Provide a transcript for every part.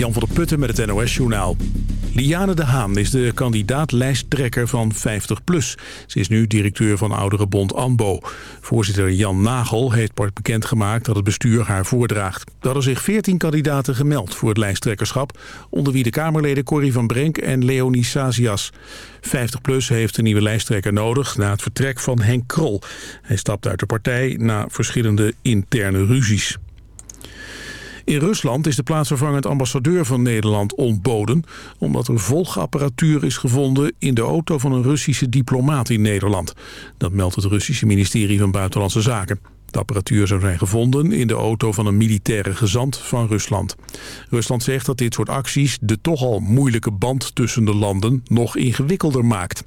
Jan van der Putten met het NOS-journaal. Liane de Haan is de kandidaat-lijsttrekker van 50PLUS. Ze is nu directeur van Ouderenbond ANBO. Voorzitter Jan Nagel heeft bekendgemaakt dat het bestuur haar voordraagt. Er hadden zich 14 kandidaten gemeld voor het lijsttrekkerschap... onder wie de Kamerleden Corrie van Brenk en Leonie Sazias. 50PLUS heeft een nieuwe lijsttrekker nodig na het vertrek van Henk Krol. Hij stapt uit de partij na verschillende interne ruzies. In Rusland is de plaatsvervangend ambassadeur van Nederland ontboden... omdat er volgapparatuur is gevonden in de auto van een Russische diplomaat in Nederland. Dat meldt het Russische ministerie van Buitenlandse Zaken. De apparatuur zou zijn gevonden in de auto van een militaire gezant van Rusland. Rusland zegt dat dit soort acties de toch al moeilijke band tussen de landen nog ingewikkelder maakt.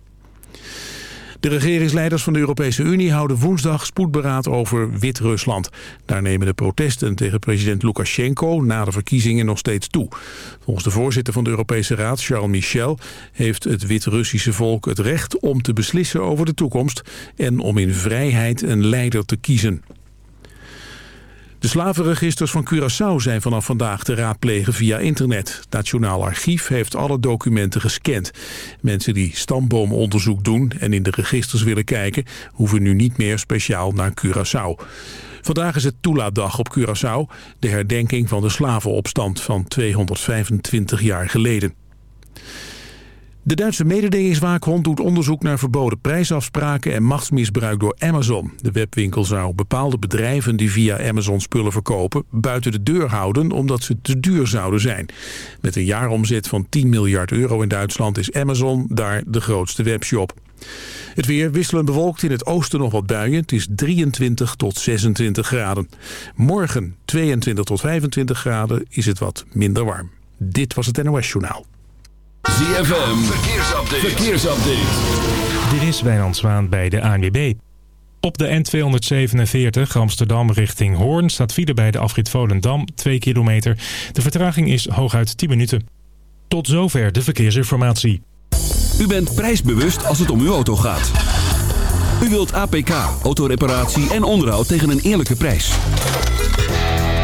De regeringsleiders van de Europese Unie houden woensdag spoedberaad over Wit-Rusland. Daar nemen de protesten tegen president Lukashenko na de verkiezingen nog steeds toe. Volgens de voorzitter van de Europese Raad, Charles Michel, heeft het Wit-Russische volk het recht om te beslissen over de toekomst en om in vrijheid een leider te kiezen. De slavenregisters van Curaçao zijn vanaf vandaag te raadplegen via internet. Het Nationaal Archief heeft alle documenten gescand. Mensen die stamboomonderzoek doen en in de registers willen kijken... hoeven nu niet meer speciaal naar Curaçao. Vandaag is het toelaatdag op Curaçao, de herdenking van de slavenopstand van 225 jaar geleden. De Duitse mededingingswaakhond doet onderzoek naar verboden prijsafspraken en machtsmisbruik door Amazon. De webwinkel zou bepaalde bedrijven die via Amazon spullen verkopen buiten de deur houden omdat ze te duur zouden zijn. Met een jaaromzet van 10 miljard euro in Duitsland is Amazon daar de grootste webshop. Het weer wisselend bewolkt in het oosten nog wat buien. Het is 23 tot 26 graden. Morgen 22 tot 25 graden is het wat minder warm. Dit was het NOS Journaal. ZFM, verkeersupdate. verkeersupdate. Dit is Wijnand Zwaan bij de ANWB. Op de N247 Amsterdam richting Hoorn staat file bij de afrit Volendam 2 kilometer. De vertraging is hooguit 10 minuten. Tot zover de verkeersinformatie. U bent prijsbewust als het om uw auto gaat. U wilt APK, autoreparatie en onderhoud tegen een eerlijke prijs.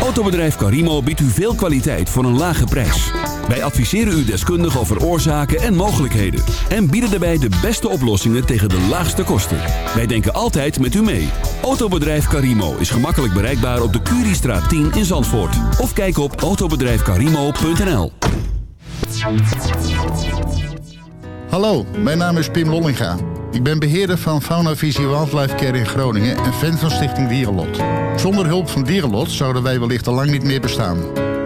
Autobedrijf Carimo biedt u veel kwaliteit voor een lage prijs. Wij adviseren u deskundig over oorzaken en mogelijkheden. En bieden daarbij de beste oplossingen tegen de laagste kosten. Wij denken altijd met u mee. Autobedrijf Karimo is gemakkelijk bereikbaar op de Curiestraat 10 in Zandvoort. Of kijk op autobedrijfkarimo.nl Hallo, mijn naam is Pim Lollinga. Ik ben beheerder van Fauna Visie Wildlife Care in Groningen en fan van Stichting Dierenlot. Zonder hulp van Dierenlot zouden wij wellicht al lang niet meer bestaan.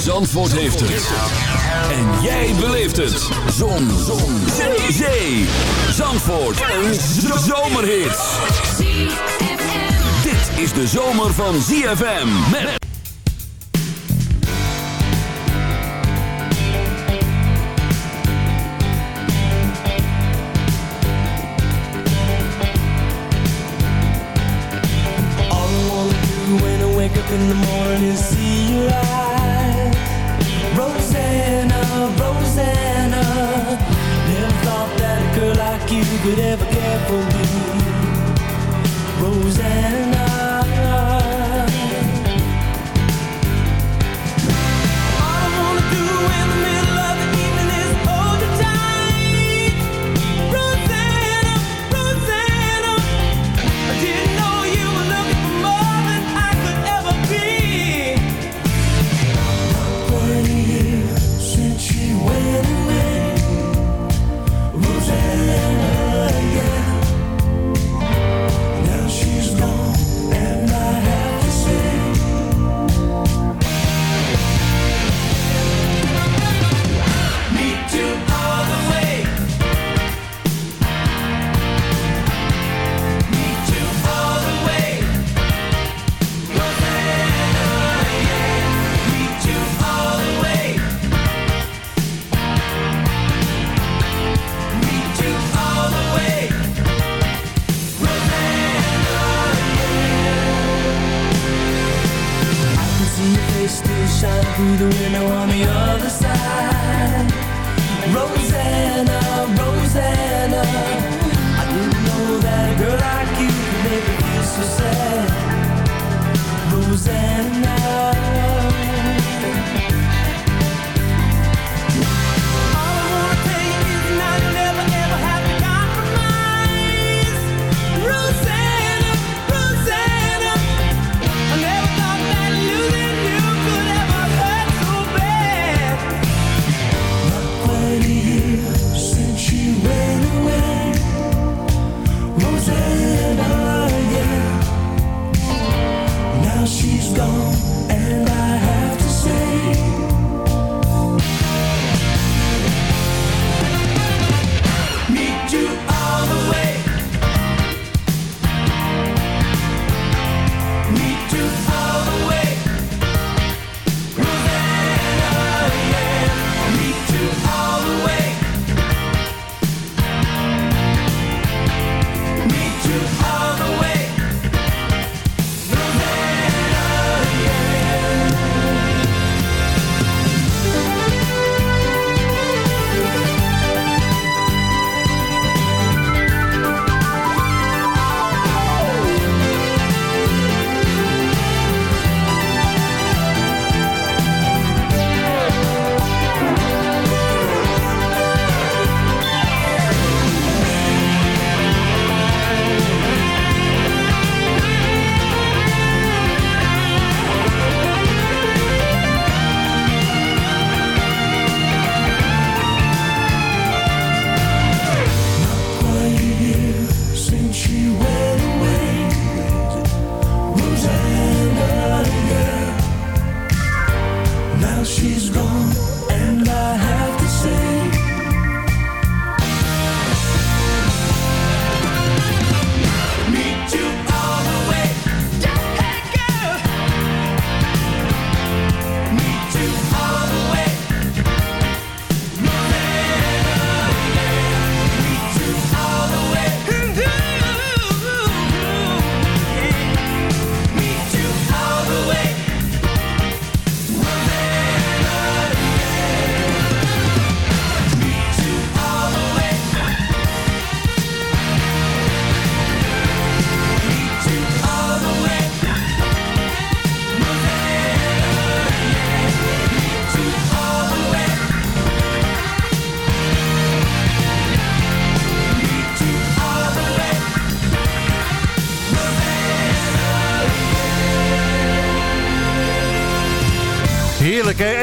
Zandvoort heeft het. En jij beleeft het. Zon. Zon. Zee. Zee. Zandvoort. Een zomerhit. Dit is de zomer van ZFM. Met... In the morning see you. Could ever care for me.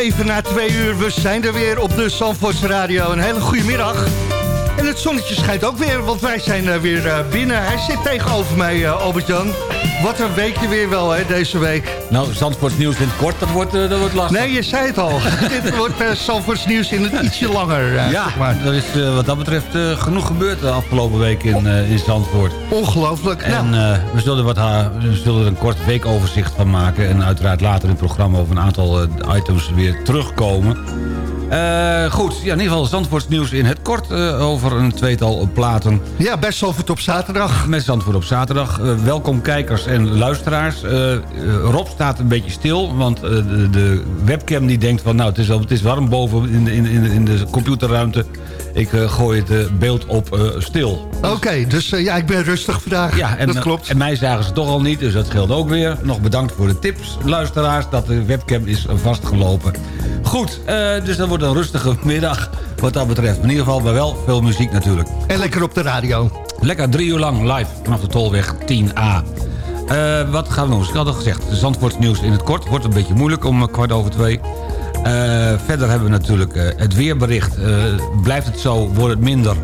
Even na twee uur. We zijn er weer op de Zandvoorts Radio. Een hele goede middag. En het zonnetje schijnt ook weer, want wij zijn eh, weer eh, binnen. Hij zit tegenover mij, eh, Albert-Jan. Wat een weekje weer wel hè, deze week. Nou, Zandvoorts nieuws in het kort, dat wordt, eh, dat wordt lastig. Nee, je zei het al. Dit wordt uh, Zandvoorts nieuws in het ietsje langer. eh, ja, zeg maar. er is wat dat betreft genoeg gebeurd de afgelopen week in, in Zandvoort. Ongelooflijk. En nou, we, zullen wat, we zullen er een kort weekoverzicht van maken. En uiteraard later in het programma over een aantal items weer terugkomen. Eh, goed, ja, in ieder geval Zandvoorts nieuws in het kort eh, over een tweetal platen. ja, best Zandvoort op zaterdag. Met Zandvoort op zaterdag. Eh, welkom kijkers en luisteraars. Rob staat een beetje stil, want de, de webcam die denkt van... nou, het is, wel, het is warm boven in de, in, in, de computerruimte. Ik gooi het beeld op stil. Oké, dus ja, ik ben rustig vandaag. Ja, en, dat klopt. En mij zagen ze toch al niet, dus dat scheelt ook weer. Nog bedankt voor de tips, luisteraars, dat de webcam is vastgelopen. Goed, eh, dus dat wordt een rustige middag wat dat betreft. In ieder geval, maar wel veel muziek natuurlijk. En lekker op de radio. Lekker drie uur lang live vanaf de Tolweg 10A. Eh, wat gaan we doen? Ik had al gezegd, Zandvoorts nieuws in het kort. Wordt een beetje moeilijk om eh, kwart over twee. Verder hebben we natuurlijk het weerbericht. Blijft het zo, wordt het minder?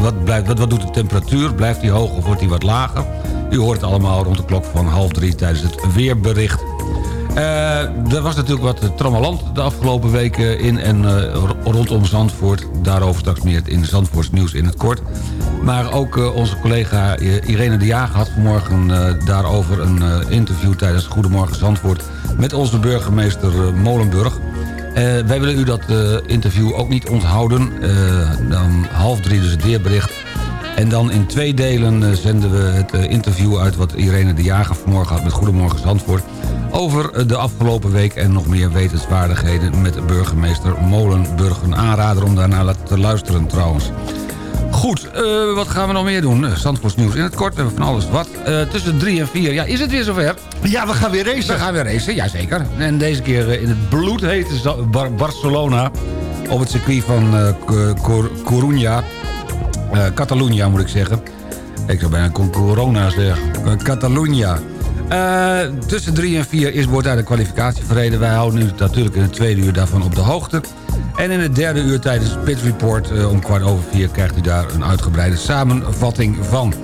Wat, blijft, wat, wat doet de temperatuur? Blijft die hoog of wordt die wat lager? U hoort het allemaal rond de klok van half drie tijdens het weerbericht. Eh, er was natuurlijk wat trammeland de afgelopen weken in en eh, ro- rondom Zandvoort. Daarover straks meer in Zandvoorts nieuws in het kort. Maar ook eh, onze collega eh, Irene de Jager had vanmorgen eh, daarover een eh, interview tijdens Goedemorgen Zandvoort met onze burgemeester eh, Molenburg. Eh, wij willen u dat eh, interview ook niet onthouden. Eh, dan half drie dus het weerbericht. En dan in twee delen eh, zenden we het eh, interview uit... wat Irene de Jager vanmorgen had met Goedemorgen Zandvoort... over eh, de afgelopen week en nog meer wetenswaardigheden... met burgemeester Molenburg. Een aanrader om daarna te luisteren trouwens. Goed, wat gaan we nog meer doen? Zandvoorts nieuws in het kort, we hebben van alles wat. Tussen drie en vier, ja, is het weer zover? Ja, we gaan weer racen. We gaan weer racen, jazeker. En deze keer in het bloedhete Bar- Barcelona... op het circuit van Cor- Coruña. Eh Catalunya moet ik zeggen. Ik zou bijna corona zeggen. Eh, Catalunya. Eh, tussen drie en vier is, wordt daar de kwalificatie verreden. Wij houden u natuurlijk in het tweede uur daarvan op de hoogte. En in het derde uur tijdens het Pit Report om kwart over vier... krijgt u daar een uitgebreide samenvatting van.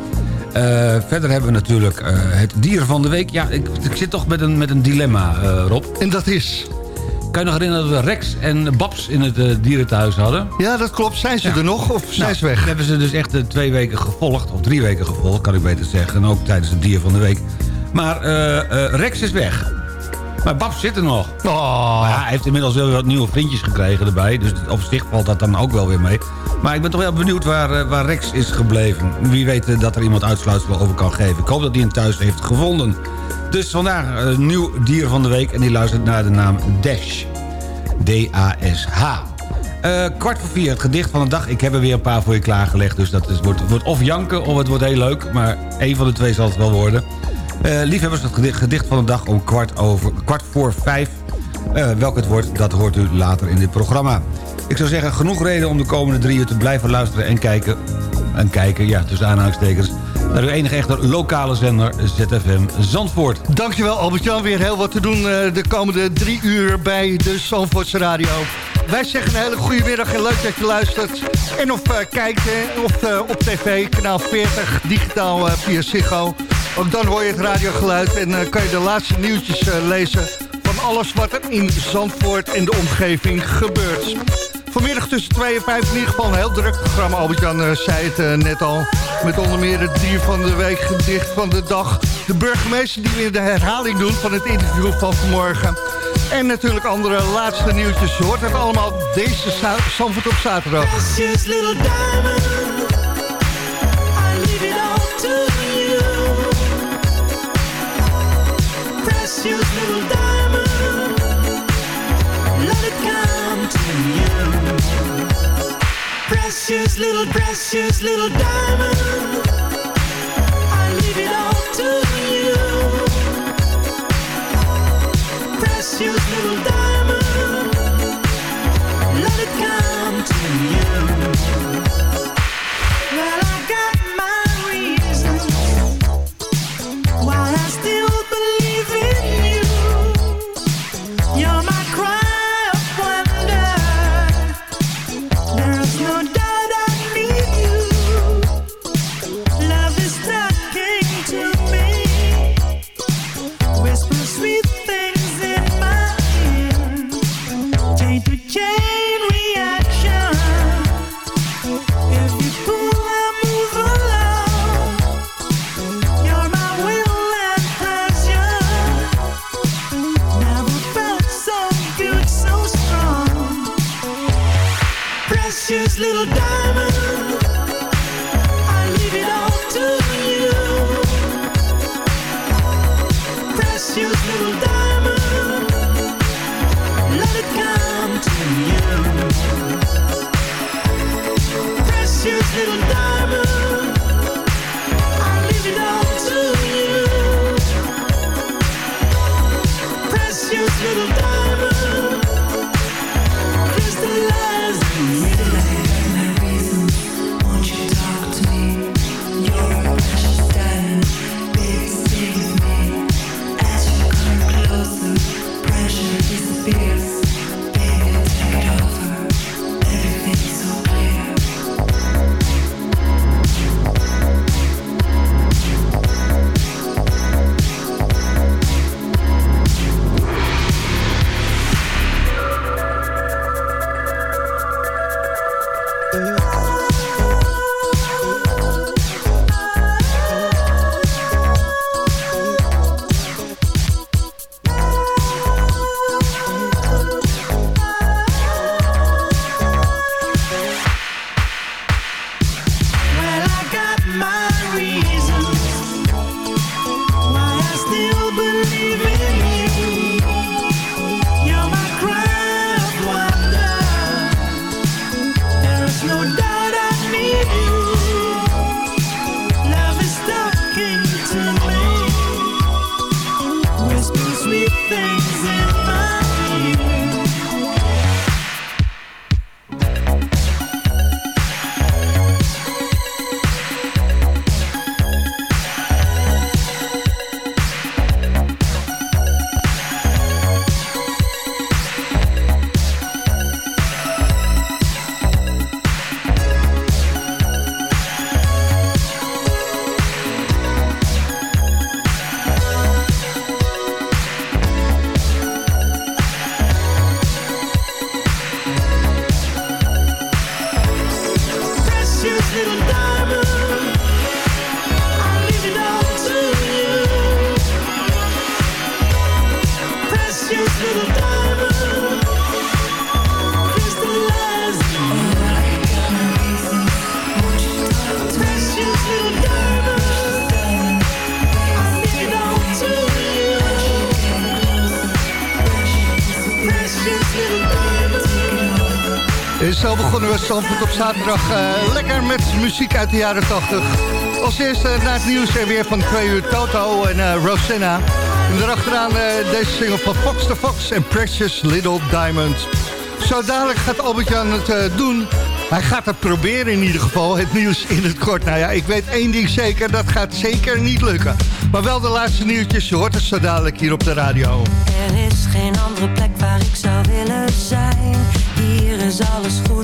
Verder hebben we natuurlijk het dier van de week. Ja, ik, ik zit toch met een, met een dilemma, Rob. En dat is... Kan je nog herinneren dat we Rex en Babs in het eh, dierentehuis hadden? Ja, dat klopt. Zijn ze Ja. er nog of zijn Nou, ze weg? We hebben ze dus echt eh, twee weken gevolgd, of drie weken gevolgd, kan ik beter zeggen. En ook tijdens het dier van de week. Maar eh, Rex is weg. Maar Babs zit er nog. Oh, Maar ja, hij heeft inmiddels wel wat nieuwe vriendjes gekregen erbij. Dus op zich valt dat dan ook wel weer mee. Maar ik ben toch wel benieuwd waar, eh, waar Rex is gebleven. Wie weet eh, dat er iemand uitsluitsel over kan geven. Ik hoop dat hij een thuis heeft gevonden. Dus vandaag een nieuw dier van de week. En die luistert naar de naam Dash. D-A-S-H. Eh, kwart voor vier, het gedicht van de dag. Ik heb er weer een paar voor je klaargelegd. Dus dat wordt, wordt of janken of het wordt heel leuk. Maar één van de twee zal het wel worden. Eh, liefhebbers, het gedicht, gedicht van de dag om kwart, over, kwart voor vijf. Eh, welk het wordt, dat hoort u later in dit programma. Ik zou zeggen, genoeg reden om de komende drie uur te blijven luisteren en kijken... en kijken, ja, tussen aanhalingstekens... naar uw enige echte lokale zender ZFM Zandvoort. Dankjewel Albert-Jan. Weer heel wat te doen eh, de komende drie uur bij de Zandvoortse Radio. Wij zeggen een hele goede middag en leuk dat je luistert. En of eh, kijkt of eh, op tv, kanaal 40, digitaal via Ziggo. Ook dan hoor je het radiogeluid en kan je de laatste nieuwtjes lezen... van alles wat er in Zandvoort en de omgeving gebeurt. Vanmiddag tussen 2 en 5 in ieder geval een heel druk programma. Albert-Jan eh, zei het eh, net al. Met onder meer het dier van de week, gedicht van de dag. De burgemeester die weer de herhaling doen van het interview van vanmorgen. En natuurlijk andere laatste nieuwtjes. Je hoort het allemaal deze za- Zandvoort op zaterdag. Precious little diamond, Precious little, precious little diamond, I leave it all to you. Precious little diamond. Zaterdag eh, lekker met muziek uit de jaren 80. Als eerste na het nieuws er weer van twee uur Toto en eh, Rosanna. En daarachteraan eh, deze single van Fox the Fox en Precious Little Diamond. Zo dadelijk gaat Albert-Jan het doen. Hij gaat het proberen in ieder geval, het nieuws in het kort. Nou ja, ik weet één ding zeker, dat gaat zeker niet lukken. Maar wel de laatste nieuwtjes, je hoort het zo dadelijk hier op de radio. Er is geen andere plek waar ik zou willen zijn. Hier is alles goed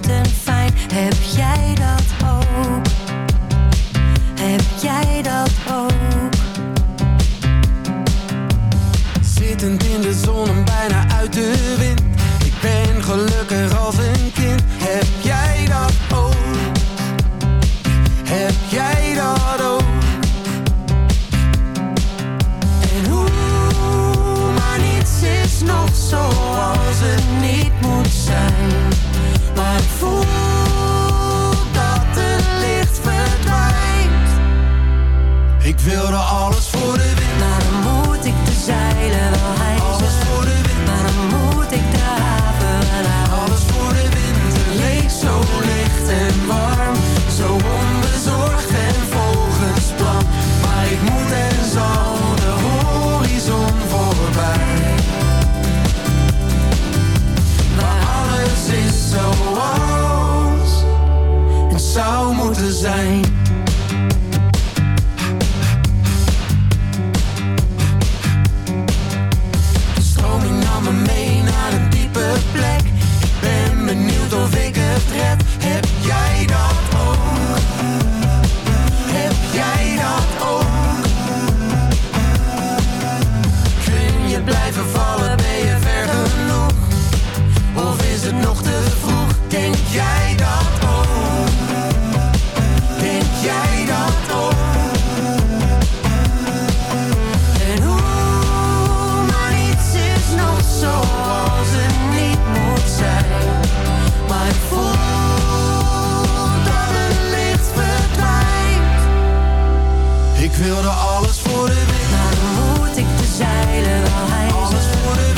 Ik wilde alles voor de wind. Maar moet ik de zeilen wel hijsen. Alles voor de wind.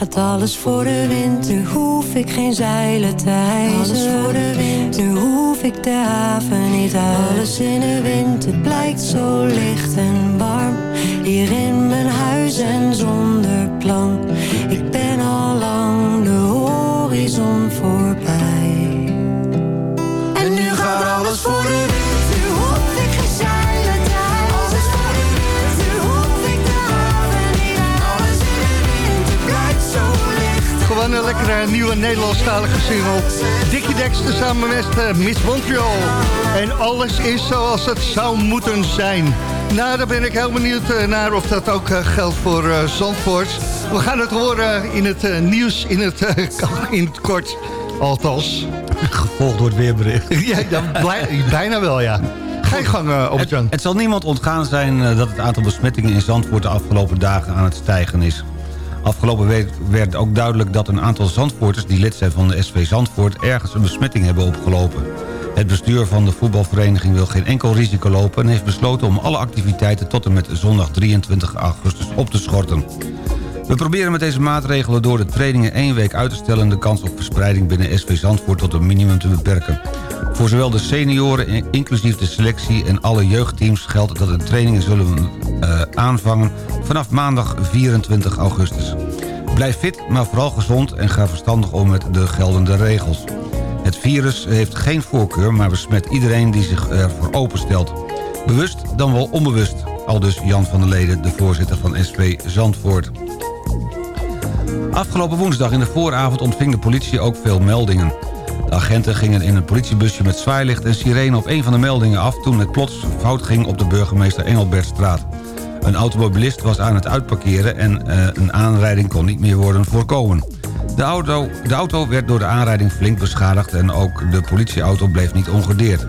Gaat alles voor de wind. Nu hoef ik geen zeilen te hijsen. Alles voor de wind. Nu hoef ik de haven niet uit. Alles in de wind. Het blijkt zo licht en warm. Hier in mijn huis en zonder plan. Een lekkere nieuwe Nederlandstalige single. Dickie Dexter samen met eh, Miss Montreal. En alles is zoals het zou moeten zijn. Nou, daar ben ik heel benieuwd eh, naar of dat ook eh, geldt voor eh, Zandvoort. We gaan het horen in het eh, nieuws, in het, eh, in het kort. Althans. Gevolgd door het weerbericht. ja, blij- bijna wel, ja. Ga je gang, uh, Het, het zal niemand ontgaan zijn eh, dat het aantal besmettingen in Zandvoort de afgelopen dagen aan het stijgen is. Afgelopen week werd ook duidelijk dat een aantal Zandvoorters die lid zijn van de SV Zandvoort ergens een besmetting hebben opgelopen. Het bestuur van de voetbalvereniging wil geen enkel risico lopen... en heeft besloten om alle activiteiten tot en met zondag 23 augustus op te schorten. We proberen met deze maatregelen door de trainingen één week uit te stellen... de kans op verspreiding binnen SV Zandvoort tot een minimum te beperken. Voor zowel de senioren, inclusief de selectie en alle jeugdteams... geldt dat de trainingen zullen eh, aanvangen vanaf maandag 24 augustus. Blijf fit, maar vooral gezond en ga verstandig om met de geldende regels. Het virus heeft geen voorkeur, maar besmet iedereen die zich ervoor openstelt. Bewust dan wel onbewust, aldus Jan van der Leden, de voorzitter van SV Zandvoort. Afgelopen woensdag in de vooravond ontving de politie ook veel meldingen. De agenten gingen in een politiebusje met zwaailicht en sirene op een van de meldingen af... toen het plots fout ging op de burgemeester Engelbertstraat. Een automobilist was aan het uitparkeren en eh, een aanrijding kon niet meer worden voorkomen. De auto, de auto werd door de aanrijding flink beschadigd en ook de politieauto bleef niet ongedeerd.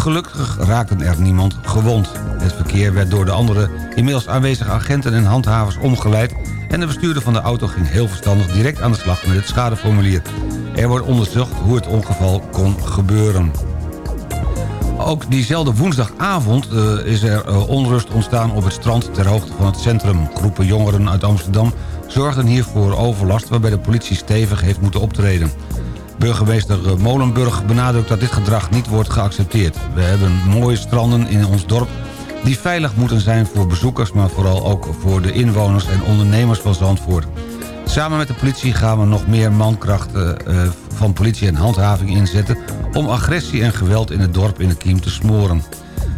Gelukkig raakte er niemand gewond. Het verkeer werd door de andere inmiddels aanwezige agenten en handhavers omgeleid... en de bestuurder van de auto ging heel verstandig direct aan de slag met het schadeformulier. Er wordt onderzocht hoe het ongeval kon gebeuren. Ook diezelfde woensdagavond eh, is er eh, onrust ontstaan op het strand ter hoogte van het centrum. Groepen jongeren uit Amsterdam zorgden hiervoor overlast waarbij de politie stevig heeft moeten optreden. Burgemeester eh, Molenburg benadrukt dat dit gedrag niet wordt geaccepteerd. We hebben mooie stranden in ons dorp die veilig moeten zijn voor bezoekers... maar vooral ook voor de inwoners en ondernemers van Zandvoort. Samen met de politie gaan we nog meer mankrachten eh, van politie en handhaving inzetten... om agressie en geweld in het dorp in de kiem te smoren.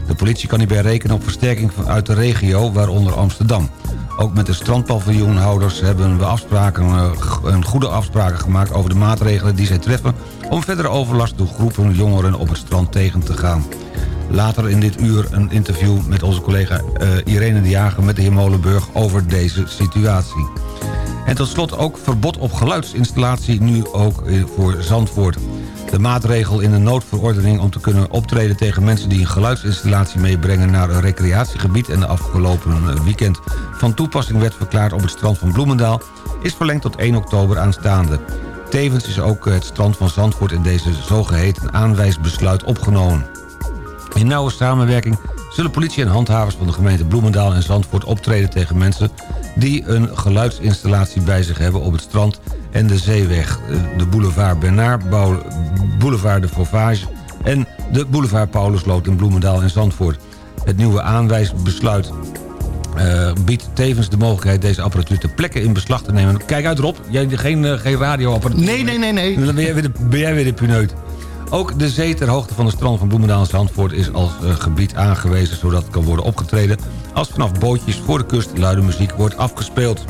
De politie kan hierbij rekenen op versterking vanuit de regio, waaronder Amsterdam. Ook met de strandpaviljoenhouders hebben we afspraken, eh, een goede afspraken gemaakt... over de maatregelen die zij treffen... om verdere overlast door groepen jongeren op het strand tegen te gaan. Later in dit uur een interview met onze collega eh, Irene de Jager... met de heer Molenburg over deze situatie. En tot slot ook verbod op geluidsinstallatie nu ook eh, voor Zandvoort. De maatregel in de noodverordening om te kunnen optreden tegen mensen die een geluidsinstallatie meebrengen naar een recreatiegebied en de afgelopen weekend van toepassing werd verklaard op het strand van Bloemendaal is verlengd tot 1 oktober aanstaande. Tevens is ook het strand van Zandvoort in deze zogeheten aanwijsbesluit opgenomen. In nauwe samenwerking zullen politie en handhavers van de gemeente Bloemendaal en Zandvoort optreden tegen mensen die een geluidsinstallatie bij zich hebben op het strand en de zeeweg. Eh, De boulevard Bernard, Bou- boulevard de Fauvage en de boulevard Paulusloot in Bloemendaal en Zandvoort. Het nieuwe aanwijsbesluit eh, biedt tevens de mogelijkheid deze apparatuur ter plekke in beslag te nemen. Kijk uit Rob, jij hebt geen, eh, geen radioapparatuur. Nee, nee, nee, nee. Dan ben jij weer de, ben jij weer de puneut. Ook de zee ter hoogte van de strand van Bloemendaal en Zandvoort is als gebied aangewezen... zodat het kan worden opgetreden als vanaf bootjes voor de kust luide muziek wordt afgespeeld.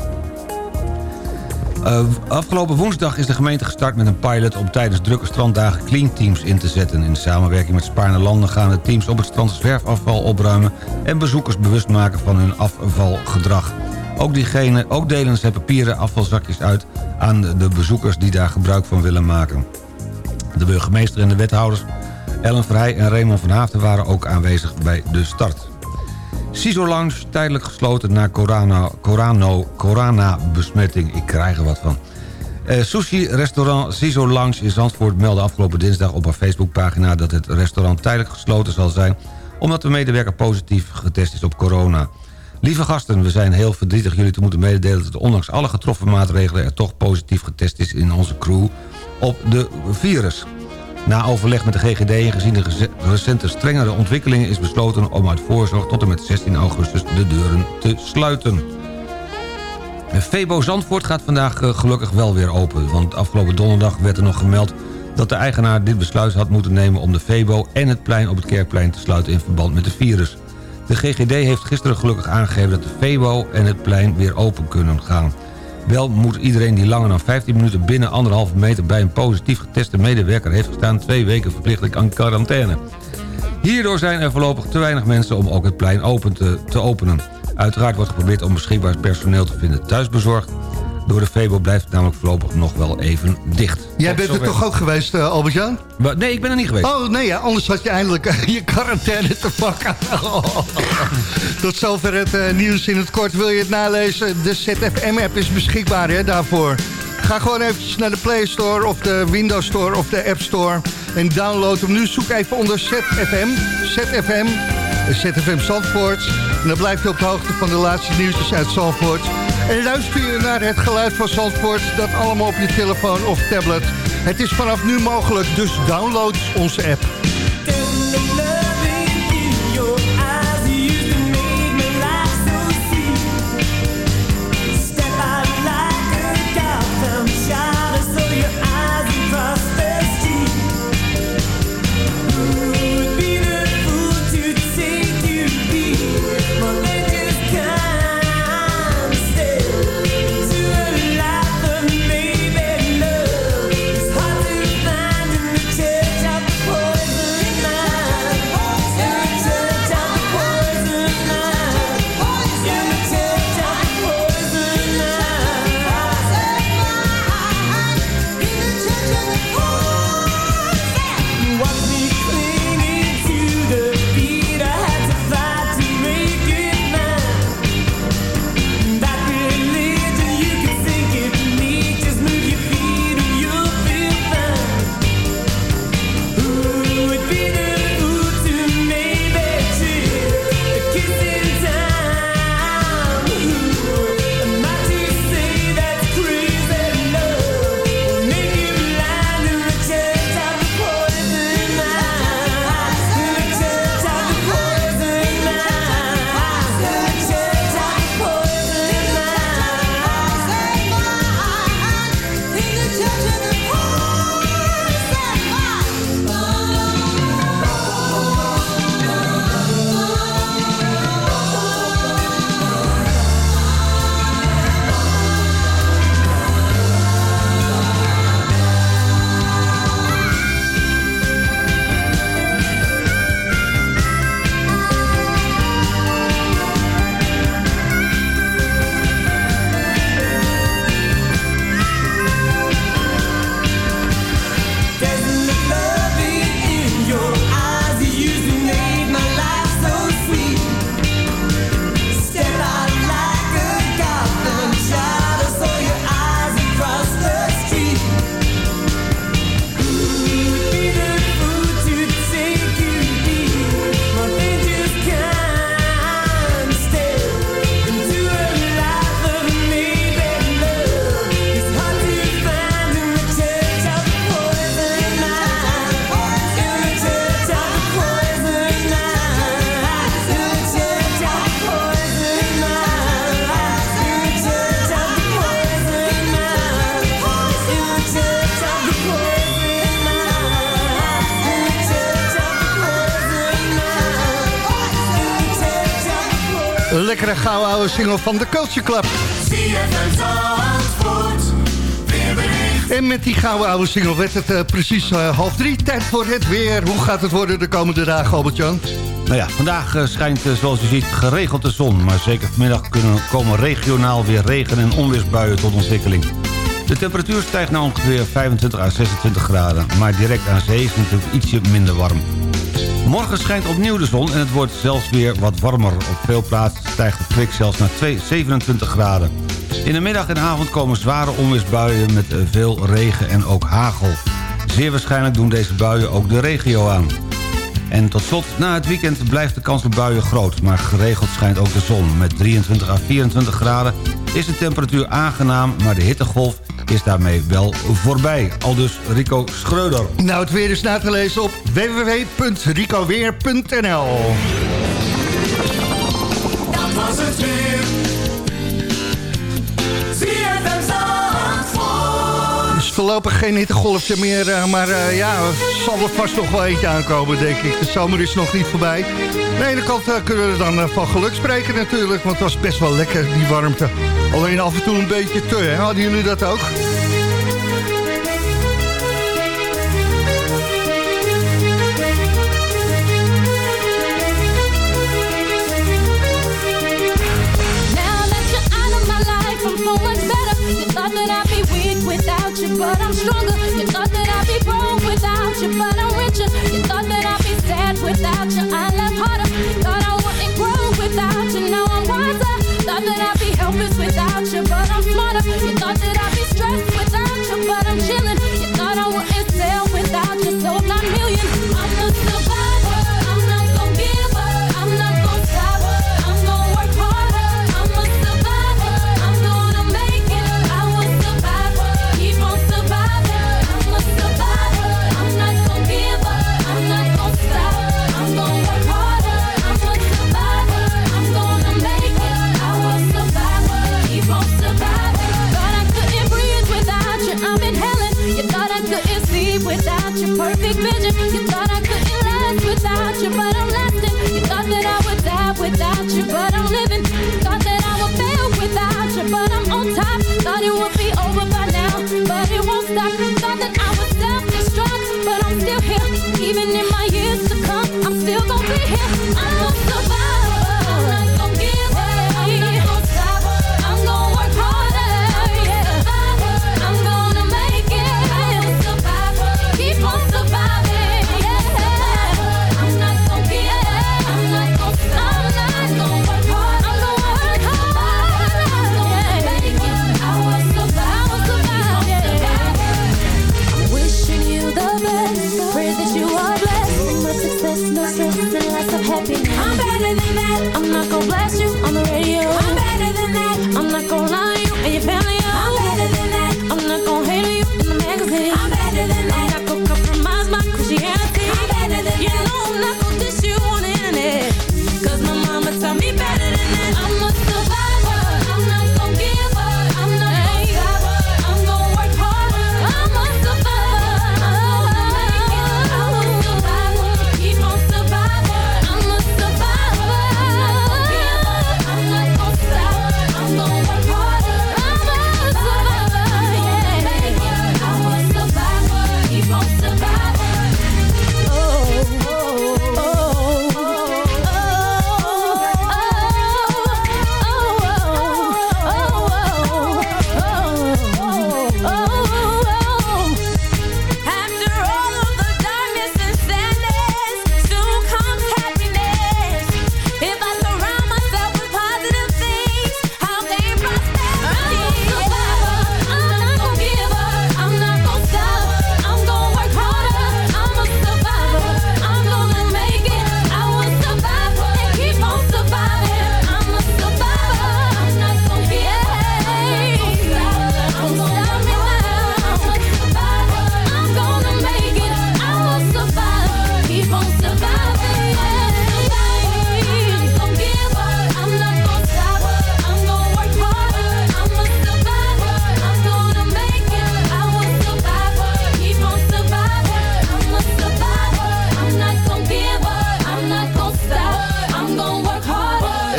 Eh, afgelopen woensdag is de gemeente gestart met een pilot... om tijdens drukke stranddagen clean teams in te zetten. In samenwerking met Spaarne Landen gaan de teams op het strand zwerfafval opruimen... en bezoekers bewust maken van hun afvalgedrag. Ook, diegene, ook delen zij papieren afvalzakjes uit aan de bezoekers die daar gebruik van willen maken. De burgemeester en de wethouders Ellen Vrij en Raymond van Haafden waren ook aanwezig bij de start. CISO Lounge tijdelijk gesloten na corona, corano, corona-besmetting. Ik krijg er wat van. Eh, Sushi-restaurant CISO Lounge in Zandvoort meldde afgelopen dinsdag op haar Facebookpagina... dat het restaurant tijdelijk gesloten zal zijn... omdat de medewerker positief getest is op corona. Lieve gasten, we zijn heel verdrietig jullie te moeten mededelen... dat ondanks alle getroffen maatregelen er toch positief getest is in onze crew op de virus. Na overleg met de GGD en gezien de recente strengere ontwikkelingen... is besloten om uit voorzorg tot en met 16 augustus de deuren te sluiten. Febo Zandvoort gaat vandaag eh, gelukkig wel weer open. Want afgelopen donderdag werd er nog gemeld dat de eigenaar dit besluit had moeten nemen... om de Febo en het plein op het Kerkplein te sluiten in verband met de virus. De GGD heeft gisteren gelukkig aangegeven dat de Febo en het plein weer open kunnen gaan. Wel moet iedereen die langer dan 15 minuten binnen anderhalve meter... bij een positief geteste medewerker heeft gestaan... twee weken verplichtelijk aan quarantaine. Hierdoor zijn er voorlopig te weinig mensen om ook het plein open te, te openen. Uiteraard wordt geprobeerd om beschikbaar personeel te vinden thuisbezorgd. Door de Febo blijft het namelijk voorlopig nog wel even dicht. Jij bent er toch ook geweest, eh, Albert-Jan? Nee, ik ben er niet geweest. Oh, nee, ja, anders had je eindelijk eh, je quarantaine te pakken. Tot zover het eh, nieuws in het kort. Wil je het nalezen? De ZFM-app is beschikbaar hè, daarvoor. Ga gewoon eventjes naar de Play Store of de Windows Store of de App Store. En download hem nu. Zoek even onder ZFM. ZFM. ZFM Zandvoort. En dan blijf je op de hoogte van de laatste nieuwtjes uit Zandvoort. En luister je naar het geluid van Zandvoort. Dat allemaal op je telefoon of tablet. Het is vanaf nu mogelijk, dus download onze app. Van de Culture Club. En met die gouden oude single werd het eh, precies eh, half drie. Tijd voor het weer. Hoe gaat het worden de komende dagen, Albert-Jan? Nou ja, vandaag eh, schijnt zoals u ziet geregeld de zon. Maar zeker vanmiddag kunnen, komen regionaal weer regen- en onweersbuien tot ontwikkeling. De temperatuur stijgt naar ongeveer 25 à 26 graden. Maar direct aan zee is het natuurlijk ietsje minder warm. Morgen schijnt opnieuw de zon en het wordt zelfs weer wat warmer. Op veel plaatsen stijgt de kwik zelfs naar 2 27 graden. In de middag en avond komen zware onweersbuien met veel regen en ook hagel. Zeer waarschijnlijk doen deze buien ook de regio aan. En tot slot, na het weekend blijft de kans op buien groot... maar geregeld schijnt ook de zon. Met 23 à 24 graden is de temperatuur aangenaam... maar de hittegolf is daarmee wel voorbij. Al dus Rico Schreuder. Nou, het weer is na te lezen op www.ricoweer.nl Dat was het weer. Voorlopig geen hittegolfje meer, eh, maar eh, ja, er zal er vast nog wel eentje aankomen, denk ik. De zomer is nog niet voorbij. Aan de ene kant eh, kunnen we dan van geluk spreken natuurlijk, want het was best wel lekker, die warmte. Alleen af en toe een beetje te, hè? Hadden jullie dat ook? But I'm stronger. You thought that I'd be broke without you, but I'm richer. You thought that I'd be sad without you, I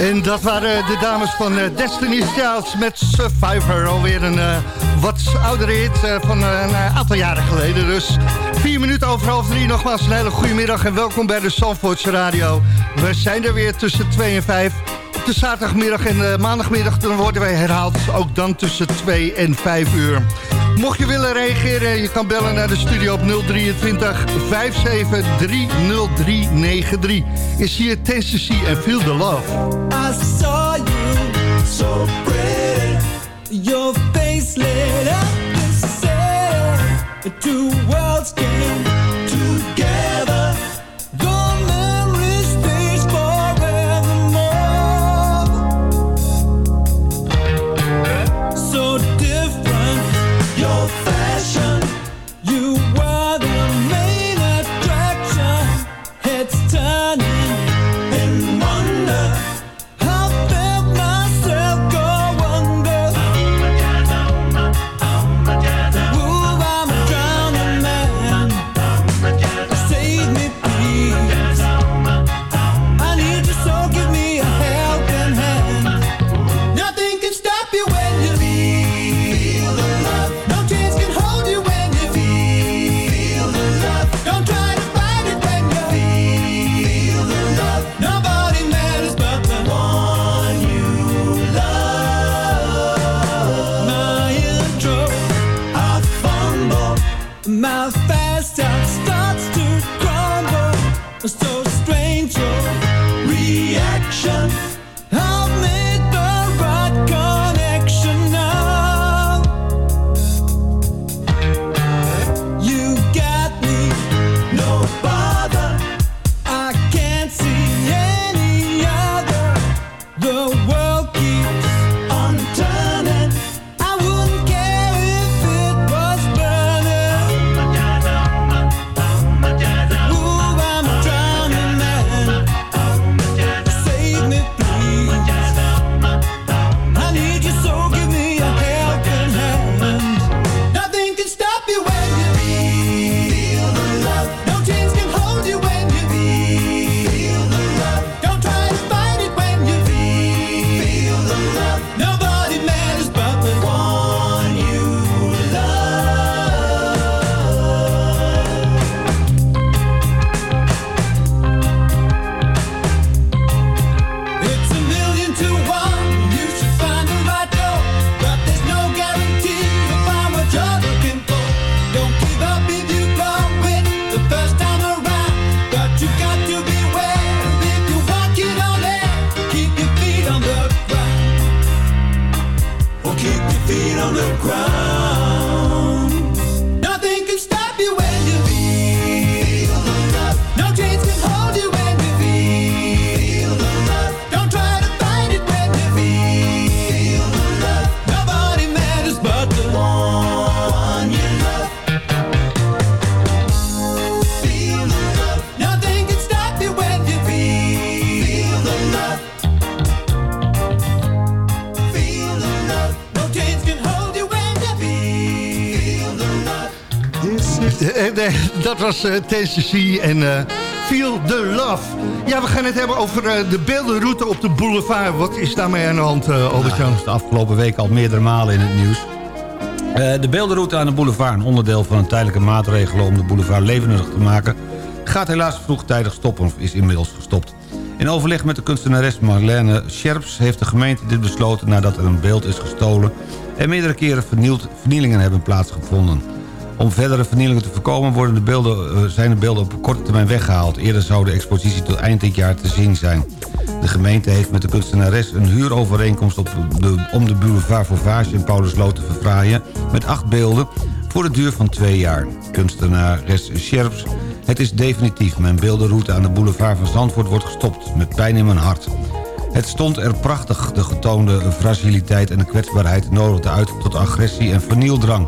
En dat waren de dames van eh, Destiny's Child met Survivor. Alweer een eh, wat oudere hit eh, van eh, een aantal jaren geleden. Dus vier minuten over half drie. Nogmaals een hele goede middag en welkom bij de Zandvoortse Radio. We zijn er weer tussen twee en vijf. Op de zaterdagmiddag en maandagmiddag dan worden wij herhaald. Ook dan tussen 2 en 5 uur. Mocht je willen reageren, je kan bellen naar de studio op 023 57 30393. Is hier Tennessee en Feel the Love. I saw you so pretty. Your face lit up the. Two worlds was eh Tennessee en eh, Feel the Love. Ja, we gaan het hebben over eh, de beeldenroute op de boulevard. Wat is daarmee aan de hand, Albert-Jan? Dat is de afgelopen week al meerdere malen in het nieuws. De beeldenroute aan de boulevard, een onderdeel van een tijdelijke maatregelen... om de boulevard levendig te maken... gaat helaas vroegtijdig stoppen of is inmiddels gestopt. In overleg met de kunstenares Marlene Scherps... heeft de gemeente dit besloten nadat er een beeld is gestolen... en meerdere keren vernield, vernielingen hebben plaatsgevonden. Om verdere vernielingen te voorkomen worden de beelden, eh, zijn de beelden op korte termijn weggehaald. Eerder zou de expositie tot eind dit jaar te zien zijn. De gemeente heeft met de kunstenares een huurovereenkomst op de, om de boulevard Vauvage in Paulusloot te verfraaien... met acht beelden voor de duur van twee jaar. Kunstenares Scherps, het is definitief. Mijn beeldenroute aan de boulevard van Zandvoort wordt gestopt. Met pijn in mijn hart. Het stond er prachtig, de getoonde fragiliteit en de kwetsbaarheid nodigde uit tot agressie en vernieldrang.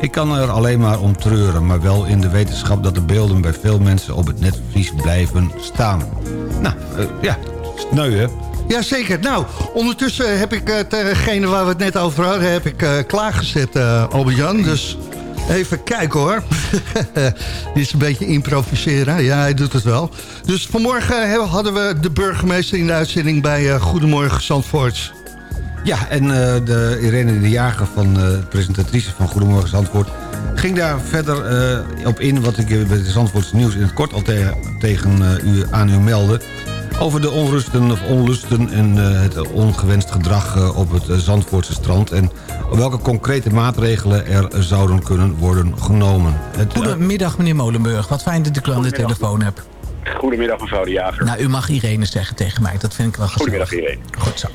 Ik kan er alleen maar om treuren, maar wel in de wetenschap dat de beelden bij veel mensen op het netvlies blijven staan. Nou, eh, ja, sneu hè? Jazeker. Nou, ondertussen heb ik eh, hetgene waar we het net over hadden... heb ik eh, klaargezet, eh Albert-Jan. Dus Even kijken hoor. Dit is een beetje improviseren. Ja, hij doet het wel. Dus vanmorgen hadden we de burgemeester in de uitzending bij Goedemorgen Zandvoort. Ja, en eh, de Irene de Jager, van, eh, presentatrice van Goedemorgen Zandvoort... ging daar verder eh, op in, wat ik bij de Zandvoortse nieuws in het kort al te- tegen eh, u, aan u meldde... over de onrusten of onlusten en eh, het ongewenst gedrag op het Zandvoortse strand... en welke concrete maatregelen er zouden kunnen worden genomen. Het, Goedemiddag, meneer Molenburg. Wat fijn dat ik u aan de telefoon heb. Goedemiddag mevrouw de Jager. Nou, u mag Irene zeggen tegen mij. Dat vind ik wel gezellig. Goedemiddag iedereen. Goed zo.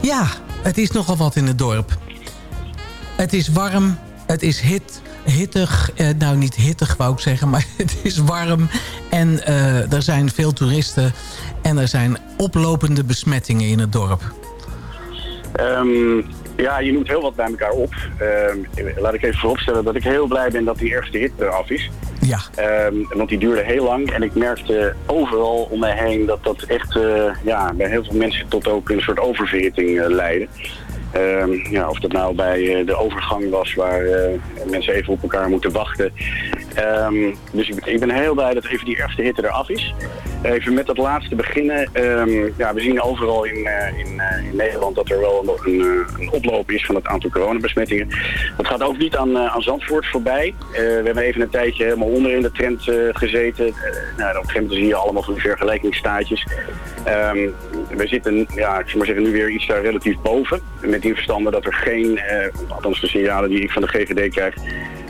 Ja, het is nogal wat in het dorp. Het is warm, het is hit, hittig. Eh, nou, niet hittig wou ik zeggen, maar het is warm. En eh, er zijn veel toeristen. En er zijn oplopende besmettingen in het dorp. Ehm, ja, je noemt heel wat bij elkaar op. Ehm, laat ik even vooropstellen dat ik heel blij ben dat die eerste hit eraf is. Ja. Ehm, want die duurde heel lang en ik merkte overal om mij heen dat dat echt eh, ja, bij heel veel mensen tot ook een soort oververhitting eh, leidde. Ehm, ja, of dat nou bij eh, de overgang was waar mensen even op elkaar moeten wachten. Ehm, dus ik, ben- ik ben heel blij dat even die eerste hitte eraf is. Even met dat laatste beginnen. Ehm, ja, we zien overal in, eh, in, eh, in Nederland dat er wel een, een, eh, een oploop is van het aantal coronabesmettingen. Dat gaat ook niet aan, aan Zandvoort voorbij. We hebben even een tijdje helemaal onder in de trend gezeten. Nou, op een gegeven moment zie je allemaal van vergelijkingsstaatjes. Ehm, we zitten, ja, ik zou maar zeggen, nu weer iets daar relatief boven. Met die verstande dat er geen, althans de signalen die ik van de GGD krijg,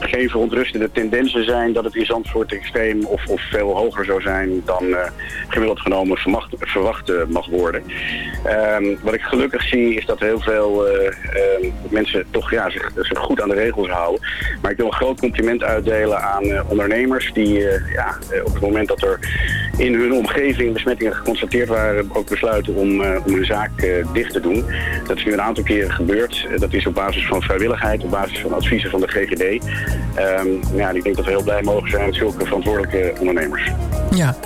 geen verontrustende tendensen zijn dat het in Zandvoort extreem of, of veel hoger zou zijn dan eh, gemiddeld genomen verwacht, verwacht eh, mag worden. Ehm, wat ik gelukkig zie is dat heel veel eh, ehm, mensen toch ja, zich, zich goed aan de regels houden. Maar ik wil een groot compliment uitdelen aan ondernemers die ja, op het moment dat er in hun omgeving besmettingen geconstateerd waren, ook besluiten om, om hun zaak dicht te doen. Dat is nu een aantal keren gebeurd. Dat is op basis van vrijwilligheid, op basis van adviezen van de GGD. Ehm, ja, ik denk dat we heel blij mogen zijn met zulke verantwoordelijke ondernemers. Ja,